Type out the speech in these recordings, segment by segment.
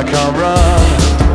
I can't run.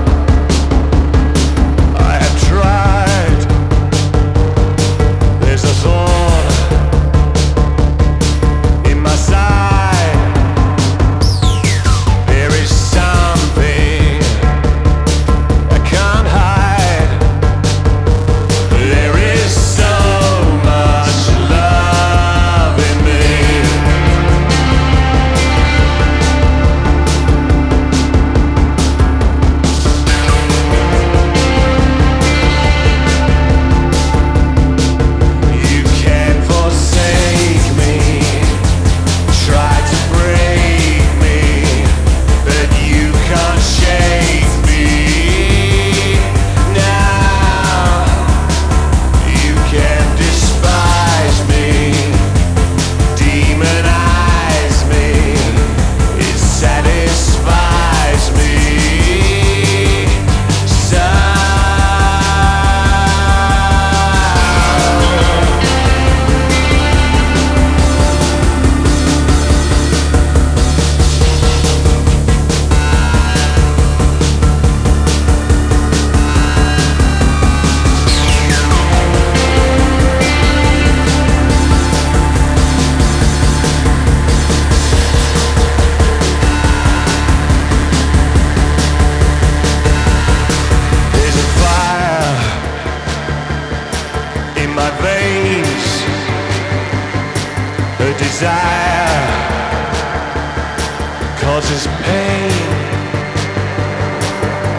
causes pain.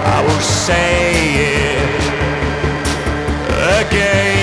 I will say it again.